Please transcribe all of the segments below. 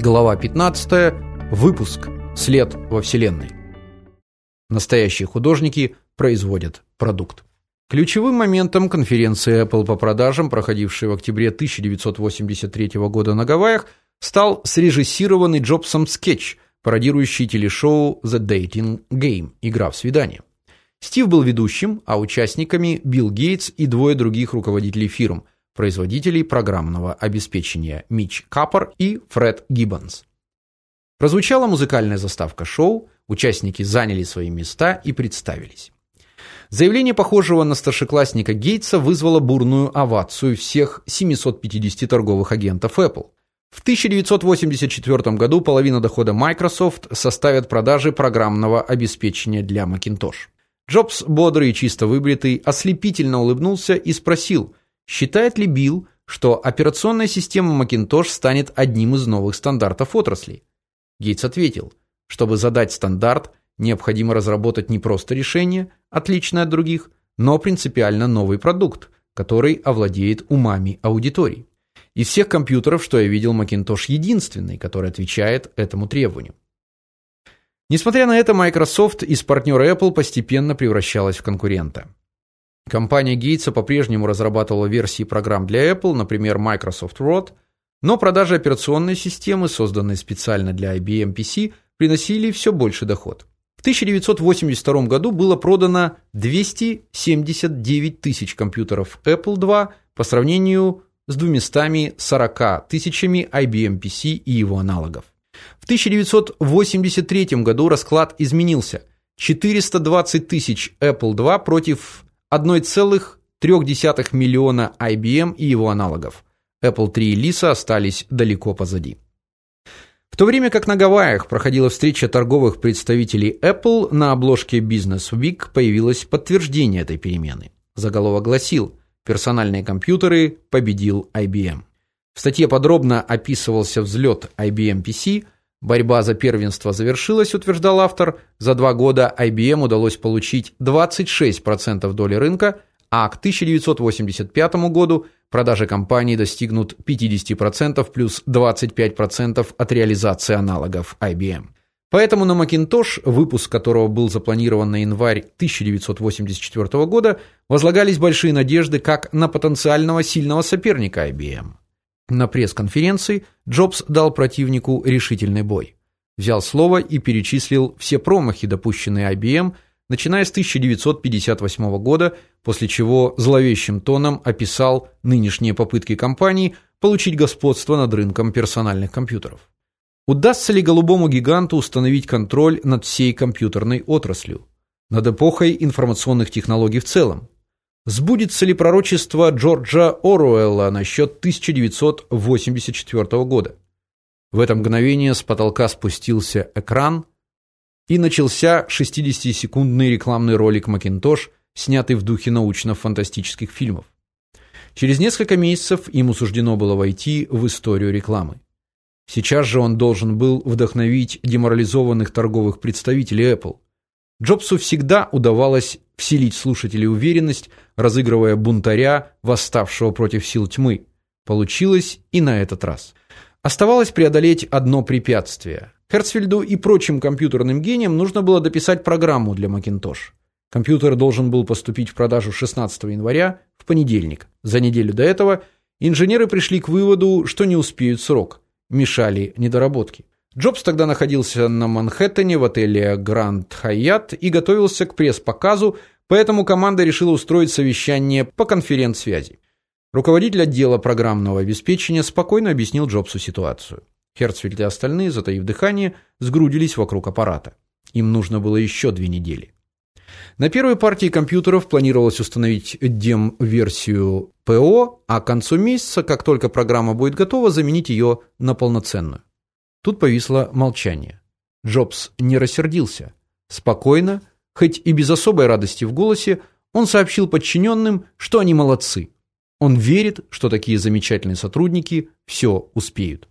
Глава 15. Выпуск. След во вселенной. Настоящие художники производят продукт. Ключевым моментом конференции Apple по продажам, проходившей в октябре 1983 года на Гавайях, стал срежиссированный Джобсом скетч, пародирующий телешоу The Dating Game Игра в свидание. Стив был ведущим, а участниками Билл Гейтс и двое других руководителей фирм – производителей программного обеспечения Митч Капор и Фред Гиббонс. Прозвучала музыкальная заставка шоу, участники заняли свои места и представились. Заявление похожего на старшеклассника Гейтса вызвало бурную овацию всех 750 торговых агентов Apple. В 1984 году половина дохода Microsoft составят продажи программного обеспечения для Macintosh. Джобс, бодрый и чисто выбритый, ослепительно улыбнулся и спросил: Считает ли Билл, что операционная система Macintosh станет одним из новых стандартов отрасли? Гейтс ответил: чтобы задать стандарт, необходимо разработать не просто решение, отличное от других, но принципиально новый продукт, который овладеет умами аудитории. Из всех компьютеров, что я видел, Macintosh единственный, который отвечает этому требованию. Несмотря на это, Microsoft из партнера Apple постепенно превращалась в конкурента. Компания Гейтса по-прежнему разрабатывала версии программ для Apple, например, Microsoft Word, но продажи операционной системы, созданной специально для IBM PC, приносили все больше доход. В 1982 году было продано 279 тысяч компьютеров Apple II по сравнению с 240 тысячами IBM PC и его аналогов. В 1983 году расклад изменился. 420 тысяч Apple II против 1,3 миллиона IBM и его аналогов. Apple III и Lisa остались далеко позади. В то время как на Гавайях проходила встреча торговых представителей Apple, на обложке Business Week появилось подтверждение этой перемены. Заголовок гласил: "Персональные компьютеры победил IBM". В статье подробно описывался взлет IBM PC, Борьба за первенство завершилась, утверждал автор. За два года IBM удалось получить 26% доли рынка, а к 1985 году продажи компании достигнут 50% плюс 25% от реализации аналогов IBM. Поэтому на Macintosh, выпуск которого был запланирован на январь 1984 года, возлагались большие надежды как на потенциального сильного соперника IBM. На пресс-конференции Джобс дал противнику решительный бой. Взял слово и перечислил все промахи, допущенные IBM, начиная с 1958 года, после чего зловещим тоном описал нынешние попытки компании получить господство над рынком персональных компьютеров. Удастся ли голубому гиганту установить контроль над всей компьютерной отраслью, над эпохой информационных технологий в целом? Сбудется ли пророчество Джорджа Оруэлла насчет 1984 года? В это мгновение с потолка спустился экран, и начался 60-секундный рекламный ролик Macintosh, снятый в духе научно-фантастических фильмов. Через несколько месяцев ему суждено было войти в историю рекламы. Сейчас же он должен был вдохновить деморализованных торговых представителей Apple. Джобсу всегда удавалось вселить в слушателей уверенность, разыгрывая бунтаря, восставшего против сил тьмы. Получилось и на этот раз. Оставалось преодолеть одно препятствие. Херцфельду и прочим компьютерным гениям нужно было дописать программу для Macintosh. Компьютер должен был поступить в продажу 16 января, в понедельник. За неделю до этого инженеры пришли к выводу, что не успеют срок. Мешали недоработки. Джобс тогда находился на Манхэттене в отеле Grand Hyatt и готовился к пресс-показу, поэтому команда решила устроить совещание по конференц-связи. Руководитель отдела программного обеспечения спокойно объяснил Джобсу ситуацию. Херцфельд и остальные, затаив дыхание, сгрудились вокруг аппарата. Им нужно было еще две недели. На первой партии компьютеров планировалось установить дем-версию ПО, а к концу месяца, как только программа будет готова, заменить ее на полноценную. Тут повисло молчание. Джобс не рассердился. Спокойно, хоть и без особой радости в голосе, он сообщил подчиненным, что они молодцы. Он верит, что такие замечательные сотрудники все успеют.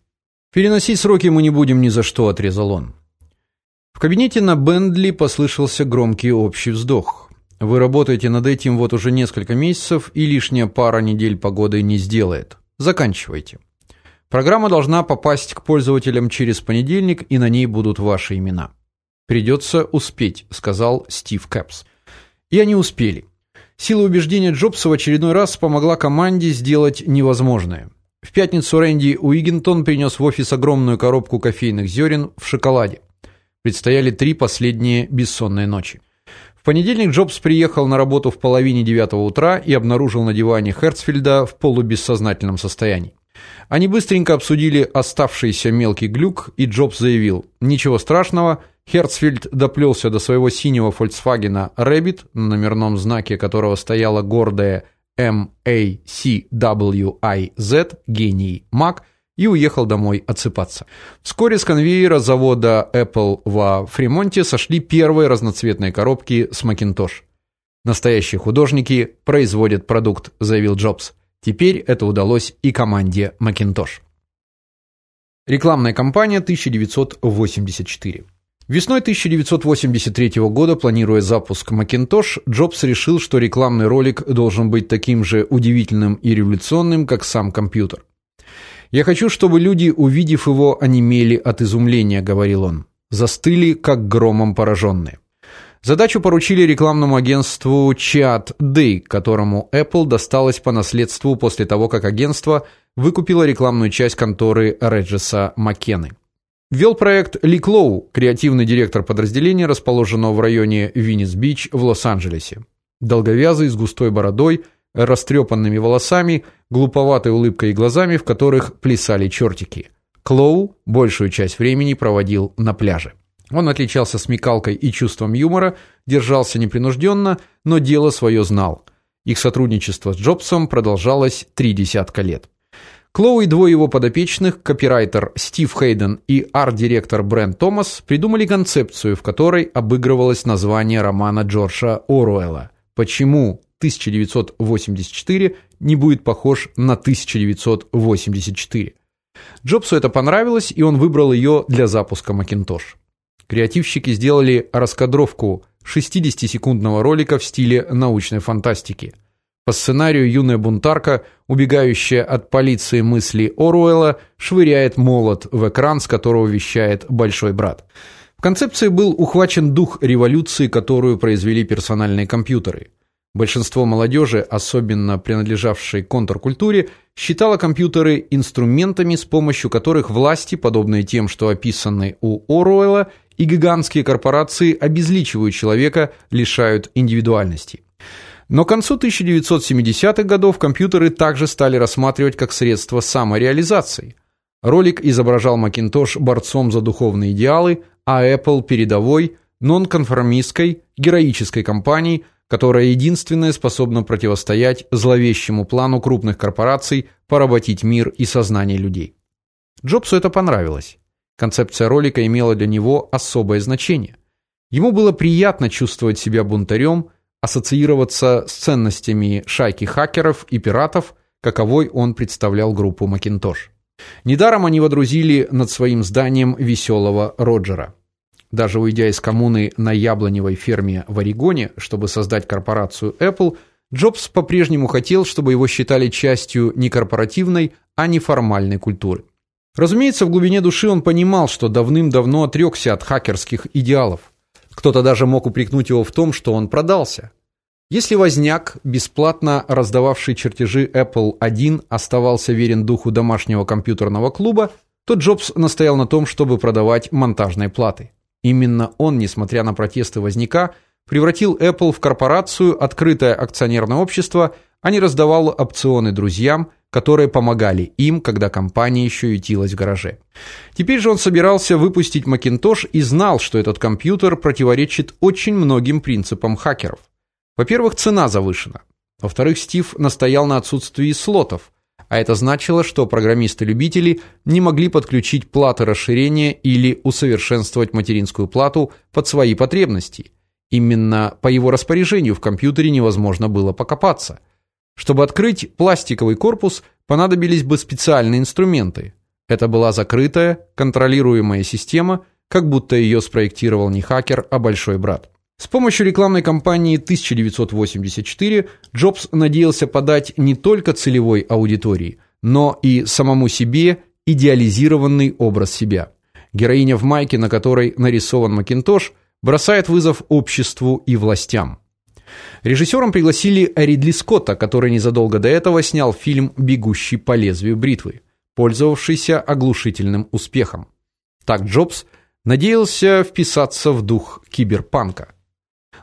Переносить сроки мы не будем ни за что, отрезал он. В кабинете на Бендли послышался громкий общий вздох. Вы работаете над этим вот уже несколько месяцев, и лишняя пара недель погоды не сделает. Заканчивайте. Программа должна попасть к пользователям через понедельник, и на ней будут ваши имена. Придется успеть, сказал Стив Кэпс. И они успели. Сила убеждения Джобса в очередной раз помогла команде сделать невозможное. В пятницу Рэнди Уигинтон принес в офис огромную коробку кофейных зерен в шоколаде. Предстояли три последние бессонные ночи. В понедельник Джобс приехал на работу в половине девятого утра и обнаружил на диване Херцфельда в полубессознательном состоянии. Они быстренько обсудили оставшийся мелкий глюк, и Джобс заявил: "Ничего страшного, Херцфельд доплелся до своего синего Volkswagen Rabbit, на номерном знаке которого стояла гордая MACWIZ гений Мак и уехал домой отсыпаться. Вскоре с конвейера завода Apple во Фримонте сошли первые разноцветные коробки с Macintosh. Настоящие художники производят продукт, заявил Джобс. Теперь это удалось и команде Macintosh. Рекламная кампания 1984. Весной 1983 года, планируя запуск Macintosh, Джобс решил, что рекламный ролик должен быть таким же удивительным и революционным, как сам компьютер. Я хочу, чтобы люди, увидев его, онемели от изумления, говорил он. Застыли, как громом пораженные. Задачу поручили рекламному агентству Chat Day, которому Apple досталось по наследству после того, как агентство выкупило рекламную часть конторы Реджиса Маккенны. Вел проект Ли Клоу, креативный директор подразделения, расположенного в районе Венис-Бич в Лос-Анджелесе. Долговязый, с густой бородой, растрепанными волосами, глуповатой улыбкой и глазами, в которых плясали чертики. Клоу большую часть времени проводил на пляже. Он отличался смекалкой и чувством юмора, держался непринужденно, но дело свое знал. Их сотрудничество с Джобсом продолжалось три десятка лет. Клоу и двое его подопечных, копирайтер Стив Хейден и арт-директор Брент Томас, придумали концепцию, в которой обыгрывалось название романа Джорджа Оруэлла. Почему 1984 не будет похож на 1984? Джобсу это понравилось, и он выбрал ее для запуска Macintosh. Креативщики сделали раскадровку 60-секундного ролика в стиле научной фантастики. По сценарию юная бунтарка, убегающая от полиции мысли Оруэлла, швыряет молот в экран, с которого вещает большой брат. В концепции был ухвачен дух революции, которую произвели персональные компьютеры. Большинство молодежи, особенно принадлежавшей контркультуре, считало компьютеры инструментами, с помощью которых власти, подобные тем, что описаны у Оруэлла, и гигантские корпорации обезличивают человека, лишают индивидуальности. Но к концу 1970-х годов компьютеры также стали рассматривать как средство самореализации. Ролик изображал Macintosh борцом за духовные идеалы, а Apple передовой, нонконформистской, героической компанией, которая единственная способна противостоять зловещему плану крупных корпораций поработить мир и сознание людей. Джобсу это понравилось. Концепция ролика имела для него особое значение. Ему было приятно чувствовать себя бунтарем, ассоциироваться с ценностями шайки хакеров и пиратов, каковой он представлял группу Macintosh. Недаром они водрузили над своим зданием веселого Роджера. Даже уйдя из коммуны на яблоневой ферме в Орегоне, чтобы создать корпорацию Apple, Джобс по-прежнему хотел, чтобы его считали частью не корпоративной, а неформальной культуры. Разумеется, в глубине души он понимал, что давным-давно отрекся от хакерских идеалов. Кто-то даже мог упрекнуть его в том, что он продался. Если Возняк, бесплатно раздававший чертежи Apple I, оставался верен духу домашнего компьютерного клуба, то Джобс настоял на том, чтобы продавать монтажные платы. Именно он, несмотря на протесты Возняка, превратил Apple в корпорацию, открытое акционерное общество, а не раздавал опционы друзьям, которые помогали им, когда компания еще ютилась в гараже. Теперь же он собирался выпустить Macintosh и знал, что этот компьютер противоречит очень многим принципам хакеров. Во-первых, цена завышена. Во-вторых, Стив настоял на отсутствии слотов, а это значило, что программисты-любители не могли подключить платы расширения или усовершенствовать материнскую плату под свои потребности. Именно по его распоряжению в компьютере невозможно было покопаться. Чтобы открыть пластиковый корпус, понадобились бы специальные инструменты. Это была закрытая, контролируемая система, как будто ее спроектировал не хакер, а большой брат. С помощью рекламной кампании 1984 Джобс надеялся подать не только целевой аудитории, но и самому себе идеализированный образ себя. Героиня в майке, на которой нарисован Макинтош, бросает вызов обществу и властям. Режиссером пригласили Ридли Скотта, который незадолго до этого снял фильм Бегущий по лезвию бритвы, пользовавшийся оглушительным успехом. Так Джобс надеялся вписаться в дух киберпанка.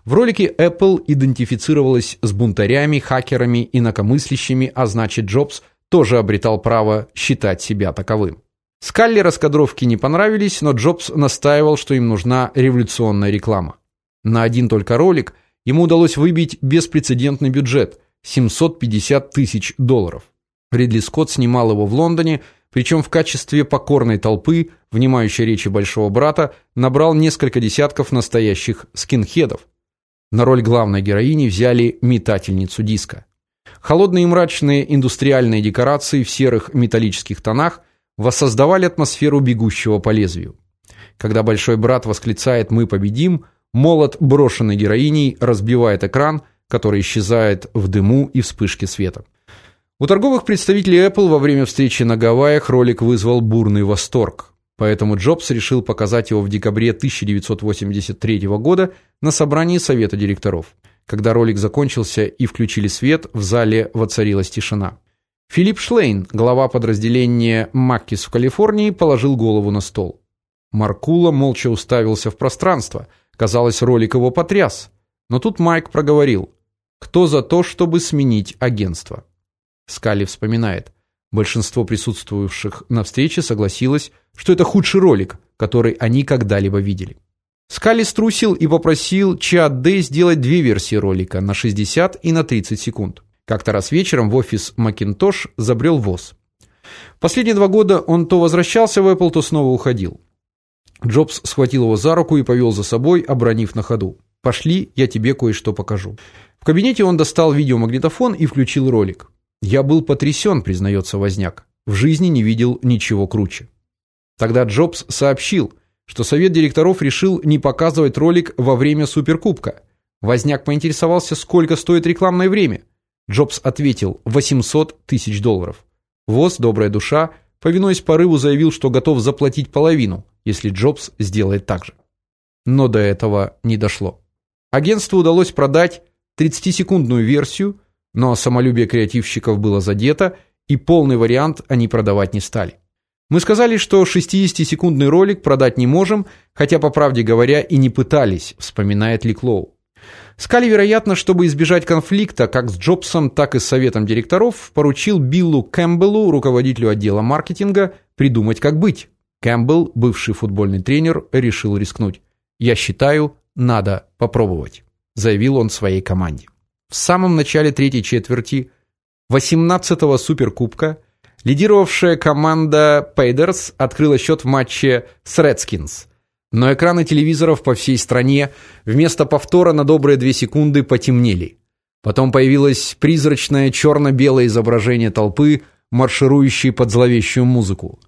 В ролике Apple идентифицировалась с бунтарями, хакерами, инакомыслящими, а значит, Джобс тоже обретал право считать себя таковым. Скалли раскадровки не понравились, но Джобс настаивал, что им нужна революционная реклама. На один только ролик ему удалось выбить беспрецедентный бюджет 750 тысяч долларов. Ридли Скотт снимал его в Лондоне, причем в качестве покорной толпы, внимающей речи большого брата, набрал несколько десятков настоящих скинхедов. На роль главной героини взяли метательницу диска. Холодные и мрачные индустриальные декорации в серых металлических тонах воссоздавали атмосферу бегущего по лезвию. Когда большой брат восклицает: "Мы победим!", молот, брошенный героиней, разбивает экран, который исчезает в дыму и вспышке света. У торговых представителей Apple во время встречи на Гавайях ролик вызвал бурный восторг. Поэтому Джобс решил показать его в декабре 1983 года на собрании совета директоров. Когда ролик закончился и включили свет, в зале воцарилась тишина. Филипп Шлейн, глава подразделения Маккис в Калифорнии, положил голову на стол. Маркула молча уставился в пространство. Казалось, ролик его потряс. Но тут Майк проговорил: "Кто за то, чтобы сменить агентство?" Скали вспоминает: большинство присутствовавших на встрече согласилось, что это худший ролик, который они когда-либо видели. Скали струсил и попросил Чат Дэй сделать две версии ролика на 60 и на 30 секунд. Как-то раз вечером в офис Macintosh забрел ВОЗ. Последние два года он то возвращался в Apple, то снова уходил. Джобс схватил его за руку и повел за собой, обронив на ходу: "Пошли, я тебе кое-что покажу". В кабинете он достал видеомагнитофон и включил ролик. Я был потрясен, признается Возняк. В жизни не видел ничего круче. Тогда Джобс сообщил, что совет директоров решил не показывать ролик во время суперкубка. Возняк поинтересовался, сколько стоит рекламное время. Джобс ответил: 800 тысяч долларов. ВОЗ, добрая душа, повинуясь порыву, заявил, что готов заплатить половину, если Джобс сделает так же. Но до этого не дошло. Агентству удалось продать 30-секундную версию, но самолюбие креативщиков было задето, и полный вариант они продавать не стали. Мы сказали, что 60-секундный ролик продать не можем, хотя по правде говоря и не пытались, вспоминает Ликлоу. Скали, вероятно, чтобы избежать конфликта как с Джобсом, так и с советом директоров, поручил Биллу Кэмпбеллу, руководителю отдела маркетинга, придумать, как быть. Кэмпбелл, бывший футбольный тренер, решил рискнуть. "Я считаю, надо попробовать", заявил он своей команде. В самом начале третьей четверти 18-го суперкубка Лидировавшая команда Пейдерс открыла счет в матче с Redskins. Но экраны телевизоров по всей стране вместо повтора на добрые две секунды потемнели. Потом появилось призрачное черно белое изображение толпы, марширующей под зловещую музыку.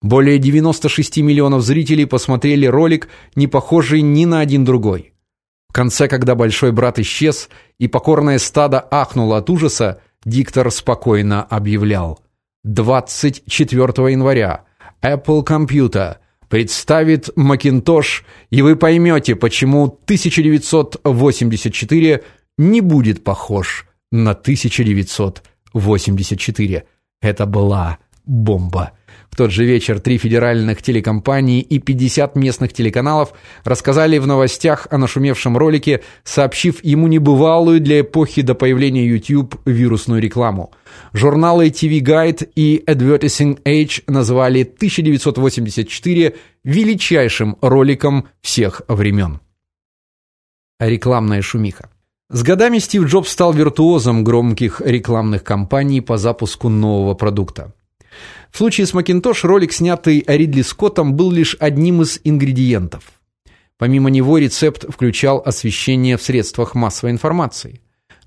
Более 96 миллионов зрителей посмотрели ролик, не похожий ни на один другой. В конце, когда большой брат исчез и покорное стадо ахнуло от ужаса, диктор спокойно объявлял: 24 января Apple Computer представит Macintosh, и вы поймете, почему 1984 не будет похож на 1984. Это была бомба. В тот же вечер три федеральных телекомпании и 50 местных телеканалов рассказали в новостях о нашумевшем ролике, сообщив ему небывалую для эпохи до появления YouTube вирусную рекламу. Журналы TV Guide и Advertising Age назвали 1984 величайшим роликом всех времен. Рекламная шумиха. С годами Стив Джобс стал виртуозом громких рекламных кампаний по запуску нового продукта. В случае с Macintosh ролик, снятый Ридли Скоттом, был лишь одним из ингредиентов. Помимо него рецепт включал освещение в средствах массовой информации.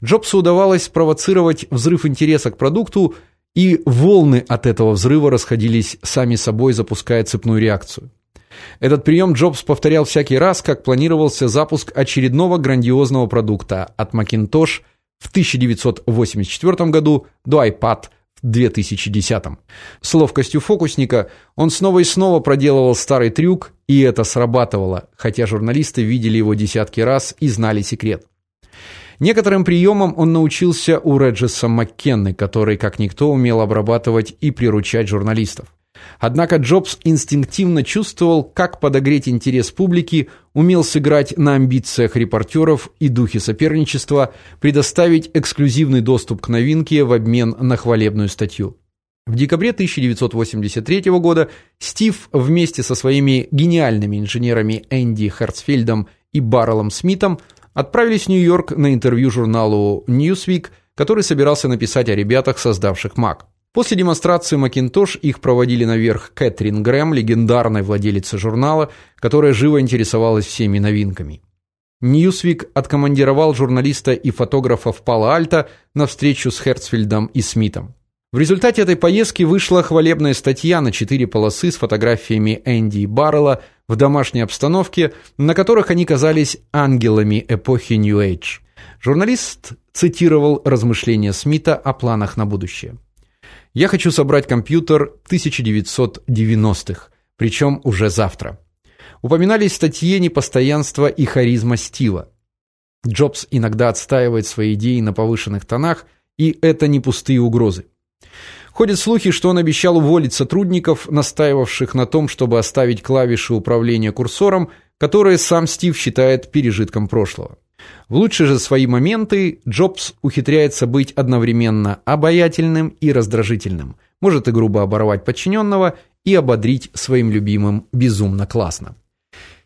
Джобсу удавалось спровоцировать взрыв интереса к продукту, и волны от этого взрыва расходились сами собой, запуская цепную реакцию. Этот прием Джобс повторял всякий раз, как планировался запуск очередного грандиозного продукта от Macintosh в 1984 году до iPad 2010. С ловкостью фокусника он снова и снова проделывал старый трюк, и это срабатывало, хотя журналисты видели его десятки раз и знали секрет. Некоторым приемам он научился у Реджеса Маккенны, который как никто умел обрабатывать и приручать журналистов. Однако Джобс инстинктивно чувствовал, как подогреть интерес публики, умел сыграть на амбициях репортеров и духе соперничества, предоставить эксклюзивный доступ к новинке в обмен на хвалебную статью. В декабре 1983 года Стив вместе со своими гениальными инженерами Энди Херцфельдом и Баррелом Смитом отправились в Нью-Йорк на интервью журналу Newsweek, который собирался написать о ребятах, создавших Mac. После демонстрации Macintosh их проводили наверх Кэтрин Грэм, легендарной владелица журнала, которая живо интересовалась всеми новинками. Newsweek откомандировал журналиста и фотографа в Пало-Альто на встречу с Херцфельдом и Смитом. В результате этой поездки вышла хвалебная статья на четыре полосы с фотографиями Энди и Баррелла в домашней обстановке, на которых они казались ангелами эпохи New Age. Журналист цитировал размышления Смита о планах на будущее. Я хочу собрать компьютер 1990-х, причем уже завтра. Упоминались в статье непостоянство и харизма Стива. Джобс иногда отстаивает свои идеи на повышенных тонах, и это не пустые угрозы. Ходят слухи, что он обещал уволить сотрудников, настаивавших на том, чтобы оставить клавиши управления курсором, которые сам Стив считает пережитком прошлого. В лучшие же свои моменты Джобс ухитряется быть одновременно обаятельным и раздражительным. Может и грубо оборвать подчиненного и ободрить своим любимым безумно классно.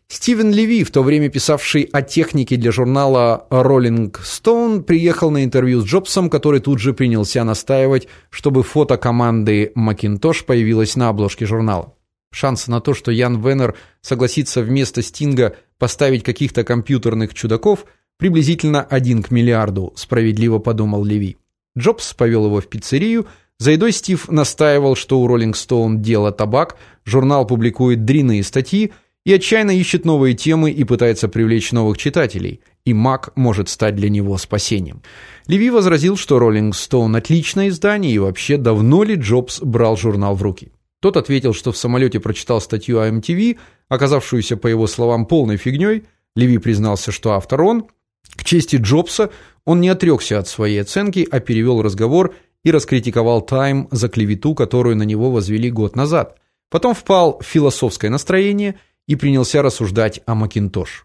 Стивен Леви, в то время писавший о технике для журнала Rolling Stone, приехал на интервью с Джобсом, который тут же принялся настаивать, чтобы фото команды Macintosh появилось на обложке журнала. Шансы на то, что Ян Венер согласится вместо Стинга поставить каких-то компьютерных чудаков, приблизительно один к миллиарду, справедливо подумал Леви. Джобс повел его в пиццерию. За едой Стив настаивал, что у Rolling Stone дело табак, журнал публикует дрянные статьи и отчаянно ищет новые темы и пытается привлечь новых читателей, и Mac может стать для него спасением. Леви возразил, что Rolling Stone отличное издание и вообще давно ли Джобс брал журнал в руки. Тот ответил, что в самолете прочитал статью о MTV, оказавшуюся, по его словам, полной фигней. Леви признался, что автор он, к чести Джобса, он не отрекся от своей оценки, а перевел разговор и раскритиковал Time за клевету, которую на него возвели год назад. Потом впал в философское настроение и принялся рассуждать о Macintosh.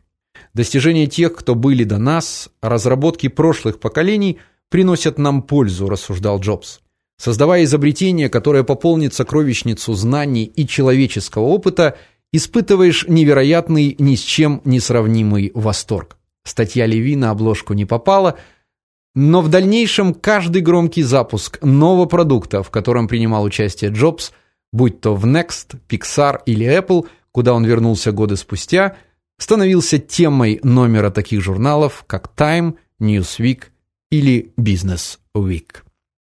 Достижения тех, кто были до нас, разработки прошлых поколений приносят нам пользу, рассуждал Джобс. Создавая изобретение, которое пополнит сокровищницу знаний и человеческого опыта, испытываешь невероятный, ни с чем не сравнимый восторг. Статья Леви на обложку не попала, но в дальнейшем каждый громкий запуск нового продукта, в котором принимал участие Джобс, будь то в Next, Pixar или Apple, куда он вернулся годы спустя, становился темой номера таких журналов, как Time, Newsweek или Business Week.